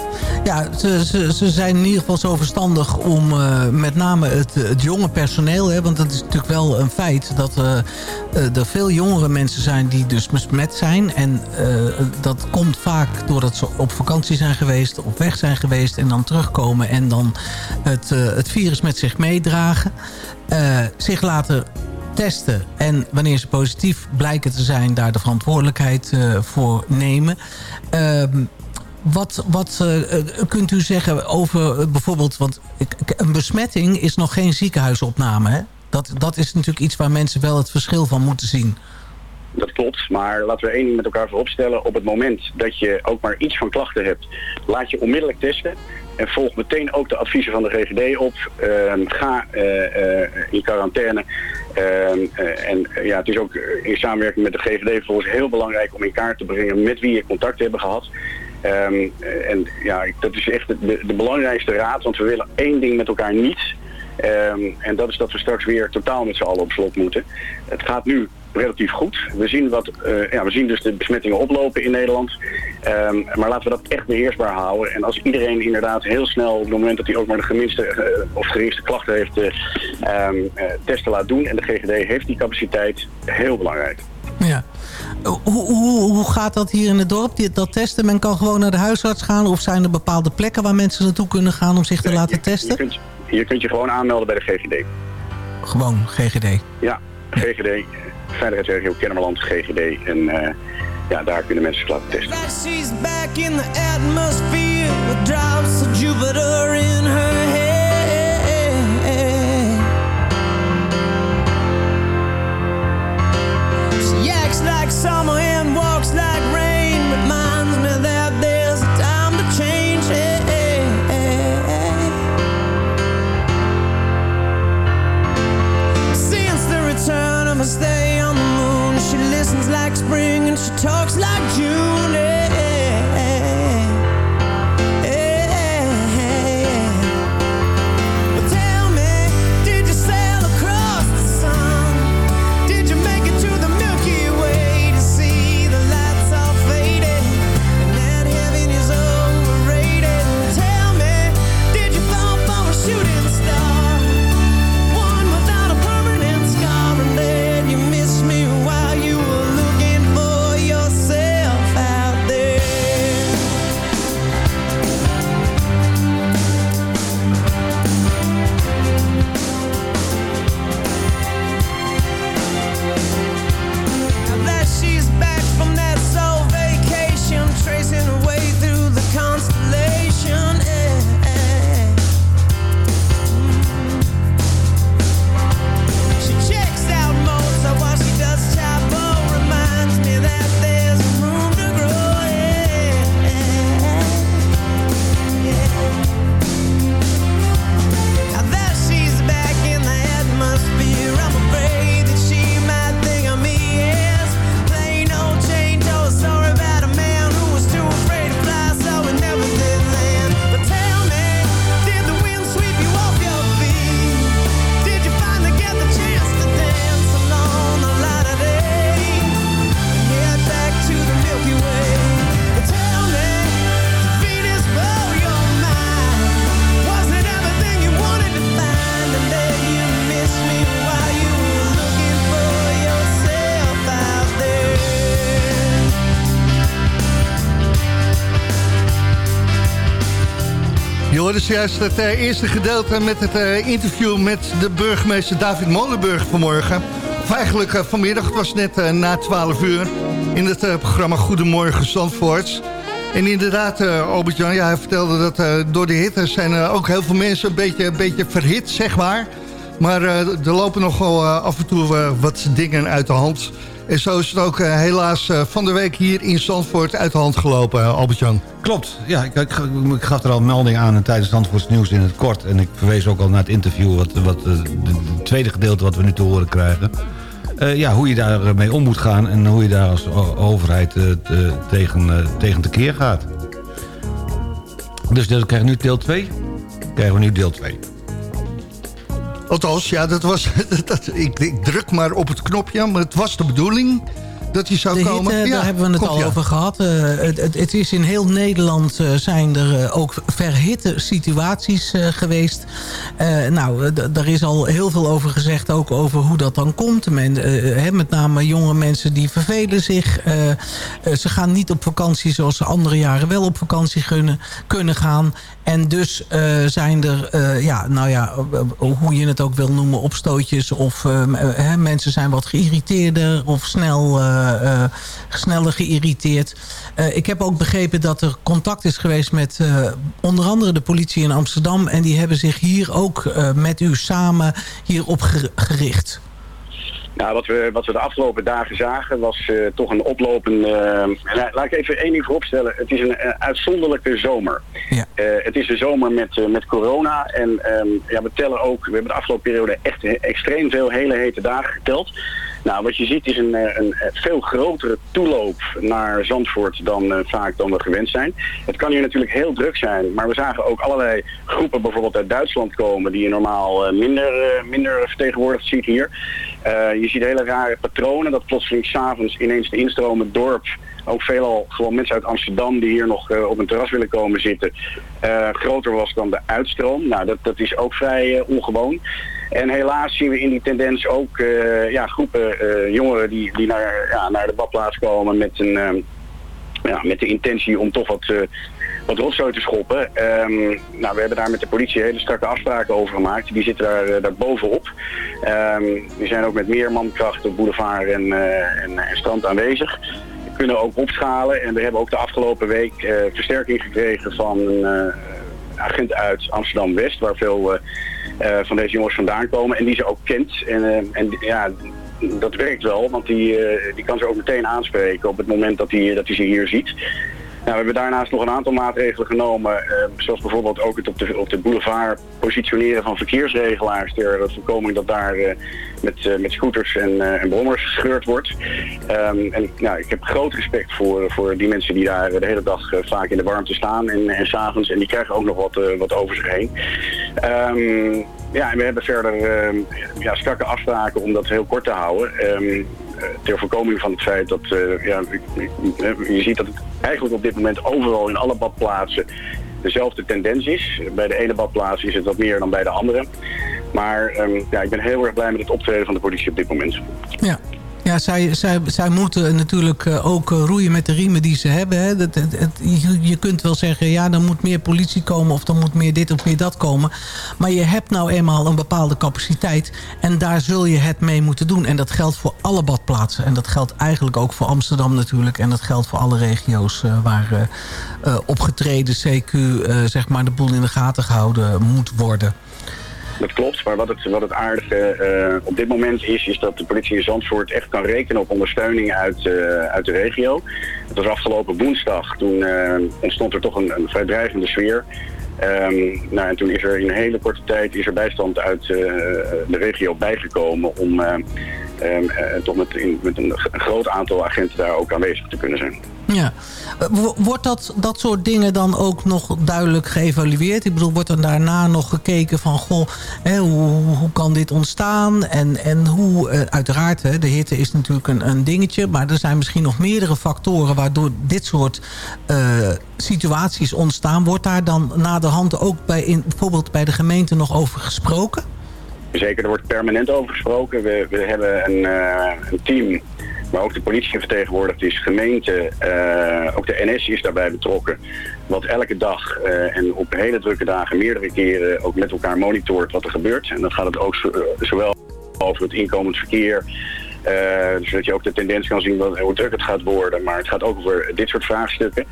ja ze, ze, ze zijn in ieder geval zo verstandig om eh, met name het, het jonge personeel... Hè, want dat is natuurlijk wel een feit dat eh, eh, er veel jongere mensen zijn die dus besmet zijn. En eh, dat komt vaak doordat ze op vakantie zijn geweest, op weg zijn geweest... en dan terugkomen en dan het, eh, het virus met zich meedragen. Eh, zich laten testen en wanneer ze positief blijken te zijn... daar de verantwoordelijkheid eh, voor nemen... Ehm, wat, wat eh, eh, kunt u zeggen over bijvoorbeeld... want een besmetting is nog geen ziekenhuisopname. Hè? Dat, dat is natuurlijk iets waar mensen wel het verschil van moeten zien. Dat klopt, maar laten we één ding met elkaar vooropstellen. Op het moment dat je ook maar iets van klachten hebt, laat je onmiddellijk testen. En volg meteen ook de adviezen van de GGD op. Ehm, ga in quarantaine. Ehm, eh, en eh, ja, het is ook eh, in samenwerking met de GGD volgens heel belangrijk om in kaart te brengen met wie je contact hebben gehad. Ehm, eh, en ja, dat is echt de, de, de belangrijkste raad, want we willen één ding met elkaar niet. Ehm, en dat is dat we straks weer totaal met z'n allen op slot moeten. Het gaat nu relatief goed. We zien, wat, eh, ja, we zien dus de besmettingen oplopen in Nederland. Ehm, maar laten we dat echt beheersbaar houden. En als iedereen inderdaad heel snel, op het moment dat hij ook maar de geminste eh, of geringste klachten heeft, eh, ehm, eh, testen laat doen. En de GGD heeft die capaciteit. Heel belangrijk. Ja. Hoe, hoe, hoe gaat dat hier in het dorp, die- dat testen? Men kan gewoon naar de huisarts gaan... of zijn er bepaalde plekken waar mensen naartoe kunnen gaan om zich te laten Je testen? kunt, je kunt je gewoon aanmelden bij de GGD. Gewoon GGD. Ja, GGD, Veiligheidsregio Kennemerland, GGD. En eh, ja, daar kunnen mensen laten testen. Back in the atmosphere with drops of Jupiter in her head. She like spring and she talks like June. Hoorde zojuist het eh, eerste gedeelte met het eh, interview met de burgemeester David Molenburg vanmorgen. Of eigenlijk eh, vanmiddag, het was net na 12 uur in het programma Goedemorgen Zandvoort. En inderdaad, Albert-Jan, ja, hij vertelde dat door de hitte zijn ook heel veel mensen een beetje, een beetje verhit, zeg maar. Maar er lopen nog wel eh, af en toe wat dingen uit de hand. En zo is het ook eh, helaas eh, van de week hier in Zandvoort uit de hand gelopen, eh, Albert-Jan. Klopt, ja, ik, ik, ik gaf er al melding aan tijdens het Antwoords Nieuws in het kort. En ik verwees ook al naar het interview, wat, wat, het tweede gedeelte wat we nu te horen krijgen. Ja, hoe je daarmee om moet gaan en hoe je daar als overheid te- tegen, tegen tekeer gaat. Dus dan krijgen we nu deel 2? Krijgen we nu deel 2. Althans, ja, dat was, dat, ik, ik druk maar op het knopje, maar het was de bedoeling dat hij zou De komen. hitte, Ja, daar hebben we het al ja. over gehad. Eh, het, het, het is in heel Nederland eh, zijn er eh, ook verhitte situaties geweest. Nou, daar is al heel veel over gezegd, ook over hoe dat dan komt. Men, hè, met name jonge mensen die vervelen zich. Ze gaan niet op vakantie zoals ze andere jaren wel op vakantie kunnen, kunnen gaan. En dus zijn er, ja, nou ja, hoe je het ook wil noemen, opstootjes. Of hè, mensen zijn wat geïrriteerder of snel, sneller geïrriteerd. Eh, ik heb ook begrepen dat er contact is geweest met eh, onder andere de politie in Amsterdam. En die hebben zich hier ook eh, met u samen hierop ger- gericht. Nou, wat we, wat we de afgelopen dagen zagen was eh, toch een oplopende... eh, laat ik even één ding vooropstellen. Het is een eh, uitzonderlijke zomer. Ja. Eh, het is de zomer met, eh, met corona. En ehm, ja, we tellen ook... We hebben de afgelopen periode echt extreem veel hele hete dagen geteld. Nou, wat je ziet is een, eh, een eh, veel grotere toeloop naar Zandvoort dan eh, vaak dan we gewend zijn. Het kan hier natuurlijk heel druk zijn, maar we zagen ook allerlei groepen bijvoorbeeld uit Duitsland komen die je normaal minder, minder vertegenwoordigd ziet hier. Je ziet hele rare patronen dat plotseling s'avonds ineens de instroom het dorp ook veelal gewoon mensen uit Amsterdam die hier nog eh, op een terras willen komen zitten, eh, groter was dan de uitstroom. Nou, dat, dat is ook vrij eh, ongewoon. En helaas zien we in die tendens ook ja, groepen jongeren die, die naar, ja, naar de badplaats komen met, een, eh, ja, met de intentie om toch wat, wat rotzooi te schoppen. Ehm, nou, we hebben daar met de politie hele strakke afspraken over gemaakt. Die zitten daar, daar bovenop. Ehm, we zijn ook met meer mankracht op boulevard en, en, en strand aanwezig. Kunnen ook opschalen en we hebben ook de afgelopen week eh, versterking gekregen van een eh, agent uit Amsterdam-West, waar veel eh, van deze jongens vandaan komen en die ze ook kent. En, en ja, dat werkt wel, want die, die kan ze ook meteen aanspreken op het moment dat hij dat hij ze hier ziet. Nou, we hebben daarnaast nog een aantal maatregelen genomen, eh, zoals bijvoorbeeld ook het op de, op de boulevard positioneren van verkeersregelaars ter voorkoming dat daar eh, met, eh, met scooters en, eh, en brommers gescheurd wordt. Ehm, en nou, ik heb groot respect voor, voor die mensen die daar de hele dag vaak in de warmte staan en, en s'avonds en die krijgen ook nog wat, wat over zich heen. Ehm, ja, en we hebben verder ja, strakke afspraken om dat heel kort te houden. Ter voorkoming van het feit dat eh, ja, ik- je ziet dat het eigenlijk op dit moment overal in alle badplaatsen dezelfde tendens is. Bij de ene badplaats is het wat meer dan bij de andere. Maar ehm, ja, ik ben heel erg blij met het optreden van de politie op dit moment. Ja. Ja, zij, zij, zij moeten natuurlijk eh, ook eh, roeien met de riemen die ze hebben. Hè. Dat, het, je, kunt wel zeggen, ja, er moet meer politie komen... of er moet meer dit of meer dat komen. Maar je hebt nou eenmaal een bepaalde capaciteit... en daar zul je het mee moeten doen. En dat geldt voor alle badplaatsen. En dat geldt eigenlijk ook voor Amsterdam natuurlijk. En dat geldt voor alle regio's eh, waar opgetreden CQ... eh, zeg maar de boel in de gaten gehouden moet worden. Dat klopt, maar wat het, wat het aardige eh, op dit moment is, is dat de politie in Zandvoort echt kan rekenen op ondersteuning uit, eh, uit de regio. Het was afgelopen woensdag, toen eh, ontstond er toch een, een vrij dreigende sfeer. Ehm, nou, en toen is er in een hele korte tijd is er bijstand uit de regio bijgekomen om eh, ehm, eh, toch met, in, met een groot aantal agenten daar ook aanwezig te kunnen zijn. Ja. Wo- Wordt dat, dat soort dingen dan ook nog duidelijk geëvalueerd? Ik bedoel, wordt er daarna nog gekeken van... Goh, hè, hoe, kan dit ontstaan? En, en hoe, eh, uiteraard, hè, de hitte is natuurlijk een, een dingetje... maar er zijn misschien nog meerdere factoren... waardoor dit soort eh, situaties ontstaan. Wordt daar dan naderhand ook bij, bijvoorbeeld bij de gemeente nog over gesproken? Zeker, er wordt permanent over gesproken. We, we hebben een, eh, een team maar ook de politie vertegenwoordigd is, gemeente, eh, ook de NS is daarbij betrokken. Wat elke dag eh, en op hele drukke dagen meerdere keren ook met elkaar monitort wat er gebeurt. En dan gaat het ook eh, zowel over het inkomend verkeer, zodat je ook de tendens kan zien wat, hoe druk het gaat worden. Maar het gaat ook over dit soort vraagstukken.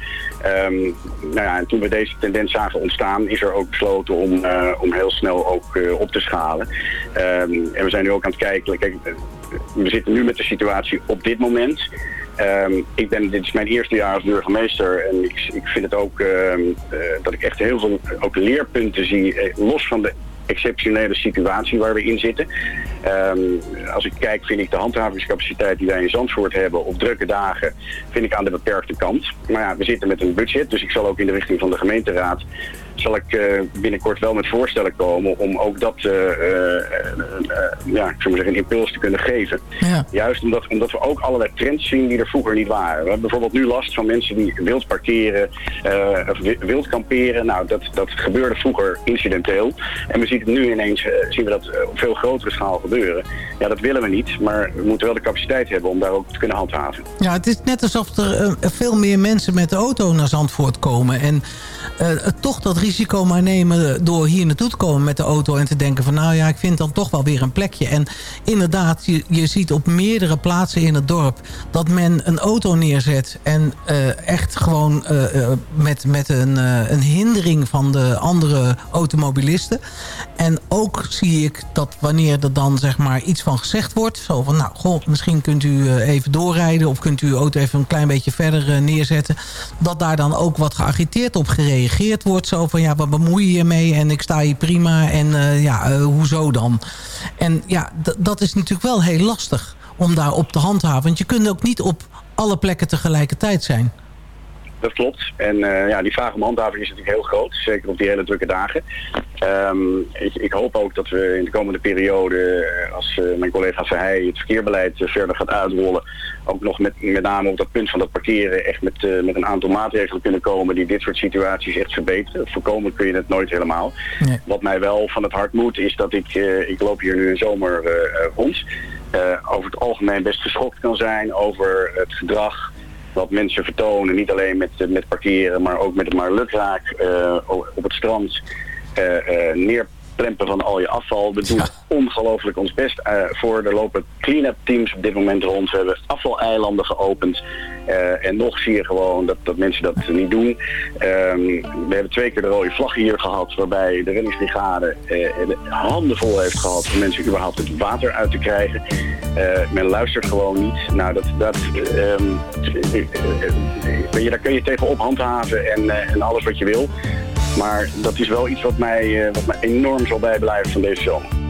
Ehm, nou ja, en toen we deze tendens zagen ontstaan, is er ook besloten om, om heel snel ook op te schalen. Ehm, en we zijn nu ook aan het kijken. Kijk, we zitten nu met de situatie op dit moment. Ehm, ik ben, dit is mijn eerste jaar als burgemeester en ik, ik vind het ook ehm, eh, dat ik echt heel veel ook leerpunten zie, eh, los van de exceptionele situatie waar we in zitten. Ehm, als ik kijk, vind ik de handhavingscapaciteit die wij in Zandvoort hebben op drukke dagen, vind ik aan de beperkte kant. Maar ja, we zitten met een budget, dus ik zal ook in de richting van de gemeenteraad zal ik eh, binnenkort wel met voorstellen komen om ook dat, eh, eh, ja, ik zou maar zeggen, een impuls te kunnen geven. Ja. Juist omdat, omdat we ook allerlei trends zien die er vroeger niet waren. We hebben bijvoorbeeld nu last van mensen die wild parkeren of wi- wild kamperen. Nou, dat, dat gebeurde vroeger incidenteel. En we zien het nu ineens, zien we dat op veel grotere schaal gebeuren. Ja, dat willen we niet, maar we moeten wel de capaciteit hebben om daar ook te kunnen handhaven. Ja, het is net alsof er eh, veel meer mensen met de auto naar Zandvoort komen. En eh, toch dat risico maar nemen door hier naartoe te komen met de auto... en te denken van nou ja, ik vind dan toch wel weer een plekje. En inderdaad, je, je ziet op meerdere plaatsen in het dorp... dat men een auto neerzet en eh, echt gewoon met, met een, een hindering van de andere automobilisten. En ook zie ik dat wanneer er dan zeg maar iets van gezegd wordt... zo van nou, goh, misschien kunt u eh, even doorrijden... of kunt u uw auto even een klein beetje verder eh, neerzetten... dat daar dan ook wat geagiteerd op gereageerd wordt. Zo van ja, wat bemoei je je mee en ik sta hier prima en eh, ja, hoezo dan? En ja, dat is natuurlijk wel heel lastig om daar op te handhaven. Want je kunt ook niet op alle plekken tegelijkertijd zijn. Dat klopt. En eh, ja, die vraag om handhaving is natuurlijk heel groot. Zeker op die hele drukke dagen. Ehm, ik, ik hoop ook dat we in de komende periode, eh, als eh, mijn collega Verheij het verkeerbeleid verder gaat uitrollen, ook nog met, met name op dat punt van dat parkeren echt met, met een aantal maatregelen kunnen komen die dit soort situaties echt verbeteren. Voorkomen kun je het nooit helemaal. Nee. Wat mij wel van het hart moet is dat ik, ik loop hier nu een zomer rond, over het algemeen best geschokt kan zijn over het gedrag wat mensen vertonen, niet alleen met, eh, met parkeren, maar ook met het maar lukraak eh, op het strand eh, neerplempen van al je afval. We doen ongelooflijk ons best eh, voor. Er lopen clean-up teams op dit moment rond. We hebben afvaleilanden geopend. Eh, en nog zie je gewoon dat, dat mensen dat niet doen. Ehm, we hebben twee keer de rode vlag hier gehad, waarbij de reddingsbrigade eh, de handen vol heeft gehad om mensen überhaupt het water uit te krijgen. Men luistert gewoon niet. Nou, dat, dat, weet je, daar kun je tegenop handhaven en, en alles wat je wil. Maar dat is wel iets wat mij, eh, wat mij enorm zal bijblijven van deze zomer.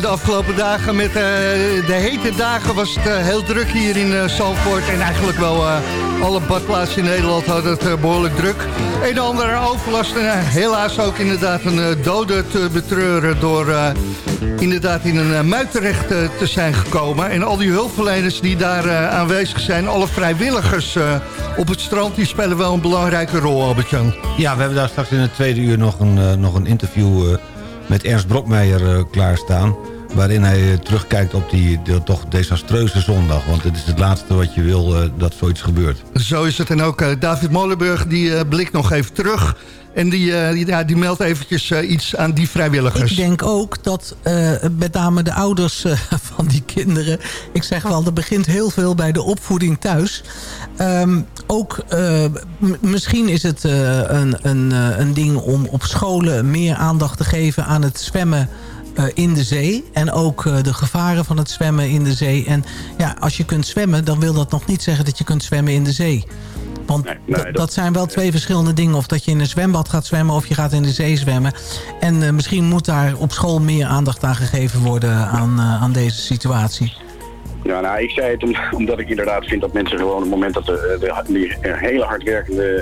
De afgelopen dagen met eh, de hete dagen was het eh, heel druk hier in eh Zandvoort. En eigenlijk wel eh, alle badplaatsen in Nederland hadden het eh, behoorlijk druk. Een en ander overlast en eh, helaas ook inderdaad een eh, dode te betreuren... door eh, inderdaad in een muit terecht eh, te zijn gekomen. En al die hulpverleners die daar eh, aanwezig zijn, alle vrijwilligers eh, op het strand... die spelen wel een belangrijke rol, Albert-Jan. Ja, we hebben daar straks in het tweede uur nog een, eh, nog een interview... met Ernst Brokmeijer eh, klaarstaan... waarin hij eh, terugkijkt op die de, toch desastreuze zondag. Want het is het laatste wat je wil eh, dat zoiets gebeurt. Zo is het. En ook David Molenburg die eh, blikt nog even terug. En die, eh, die, ja, die meldt eventjes eh, iets aan die vrijwilligers. Ik denk ook dat eh, met name de ouders van die kinderen... ik zeg wel, er begint heel veel bij de opvoeding thuis. Ehm, ook, misschien is het een, een, een ding om op scholen meer aandacht te geven aan het zwemmen... in de zee en ook de gevaren van het zwemmen in de zee. En ja, als je kunt zwemmen, dan wil dat nog niet zeggen dat je kunt zwemmen in de zee. Want Nee, nee, d- dat, dat- zijn wel twee verschillende dingen. Of dat je in een zwembad gaat zwemmen of je gaat in de zee zwemmen. En eh, misschien moet daar op school meer aandacht aan gegeven worden aan, eh, aan deze situatie. Ja, nou, ik zei het om- omdat ik inderdaad vind dat mensen gewoon op het moment dat de, de, die hele hardwerkende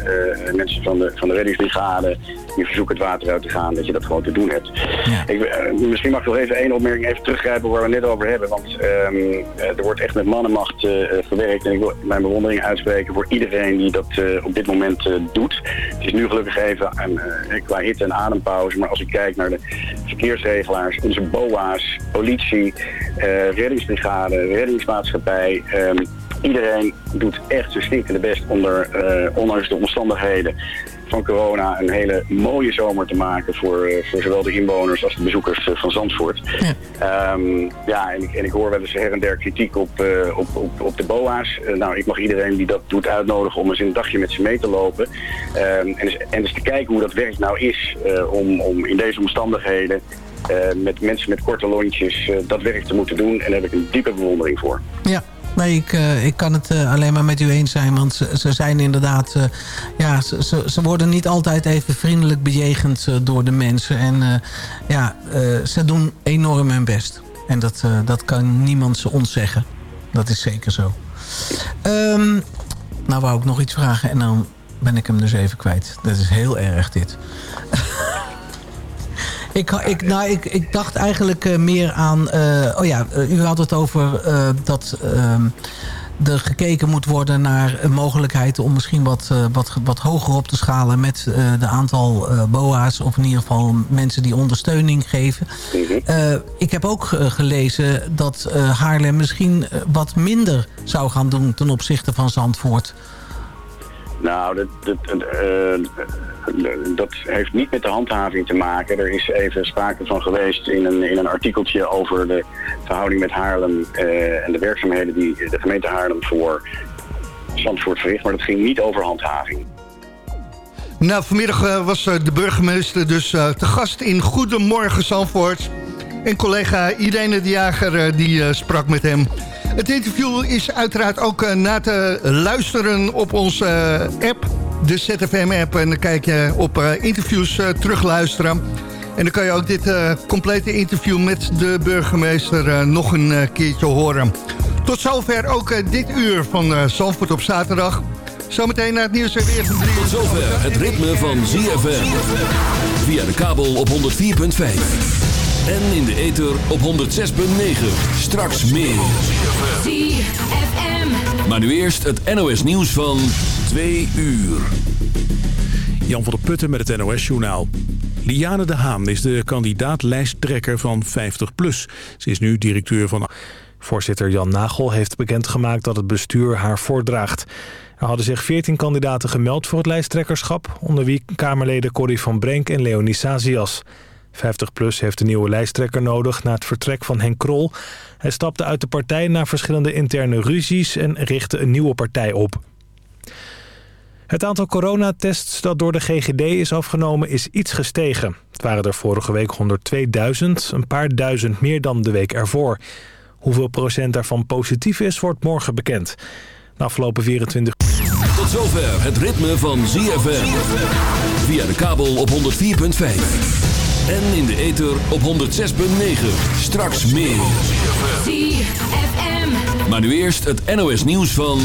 eh, mensen van de, van de reddingsbrigade die verzoeken het water uit te gaan, dat je dat gewoon te doen hebt. Ik, eh, misschien mag ik nog even één opmerking even teruggrijpen waar we het net over hebben. Want ehm, eh, er wordt echt met mannenmacht eh, eh, gewerkt. En ik wil mijn bewondering uitspreken voor iedereen die dat eh, op dit moment eh, doet. Het is nu gelukkig even eh, qua hitte- en adempauze. Maar als ik kijk naar de verkeersregelaars, onze BOA's, politie, eh, reddingsbrigade, reddingsmaatschappij. ehm, iedereen doet echt zijn stinkende best onder, eh, ondanks de omstandigheden van corona een hele mooie zomer te maken voor, eh, voor zowel de inwoners als de bezoekers eh, van Zandvoort. Ja, ja en, ik, en ik hoor wel eens her en der kritiek op, op, op, op de BOA's. Nou, ik mag iedereen die dat doet uitnodigen om eens een dagje met ze mee te lopen. Ehm, en, eens, en te kijken hoe dat werk nou is om, om in deze omstandigheden met mensen met korte lontjes eh, dat werk te moeten doen. En daar heb ik een diepe bewondering voor. Ja, nee, ik, eh, ik kan het eh, alleen maar met u eens zijn. Want ze, zijn inderdaad... eh, ja, ze, ze, worden niet altijd even vriendelijk bejegend eh, door de mensen. En eh, ja, eh, ze doen enorm hun best. En dat, eh, dat kan niemand ze ontzeggen. Dat is zeker zo. Ehm, nou wou ik nog iets vragen en dan ben ik hem dus even kwijt. Dat is heel erg dit. Ik, ik, nou, ik, ik dacht eigenlijk eh, meer aan... eh, oh ja, eh, u had het over dat ehm, er gekeken moet worden naar een mogelijkheid... om misschien wat, wat, wat hoger op te schalen met eh, de aantal BOA's... of in ieder geval mensen die ondersteuning geven. Eh, ik heb ook gelezen dat Haarlem misschien wat minder zou gaan doen... ten opzichte van Zandvoort. Nou, dat, dat, dat heeft niet met de handhaving te maken. Er is even sprake van geweest in een, in een artikeltje over de verhouding met Haarlem eh, en de werkzaamheden die de gemeente Haarlem voor Zandvoort verricht. Maar dat ging niet over handhaving. Nou, vanmiddag eh, was eh, de burgemeester dus te gast in Goedemorgen Zandvoort. En collega Irene de Jager die sprak met hem. Het interview is uiteraard ook na te luisteren op onze app, de ZFM-app. En dan kijk je op eh, interviews eh, terugluisteren. En dan kan je ook dit eh, complete interview met de burgemeester eh, nog een keertje horen. Tot zover ook dit uur van eh, Zandvoort op zaterdag. Zometeen naar het nieuws en weer van drie uur. Tot zover het ritme van ZFM. Via de kabel op 104.5. En in de ether op 106.9. Straks meer. ZFM. Maar nu eerst het NOS nieuws van 2 uur. Jan van der Putten met het NOS-journaal. Liane de Haan is de kandidaat-lijsttrekker van 50PLUS. Ze is nu directeur van... Voorzitter Jan Nagel heeft bekendgemaakt dat het bestuur haar voordraagt. Er hadden zich 14 kandidaten gemeld voor het lijsttrekkerschap... onder wie Kamerleden Corrie van Brenk en Leonie Sazias. 50PLUS heeft een nieuwe lijsttrekker nodig na het vertrek van Henk Krol. Hij stapte uit de partij na verschillende interne ruzies... en richtte een nieuwe partij op. Het aantal coronatests dat door de GGD is afgenomen is iets gestegen. Het waren er vorige week 102.000, een paar duizend meer dan de week ervoor. Hoeveel procent daarvan positief is, wordt morgen bekend. De afgelopen 24 Tot zover het ritme van ZFM. Via de kabel op 104.5. En in de ether op 106.9. Straks meer. ZFM. Maar nu eerst het NOS nieuws van...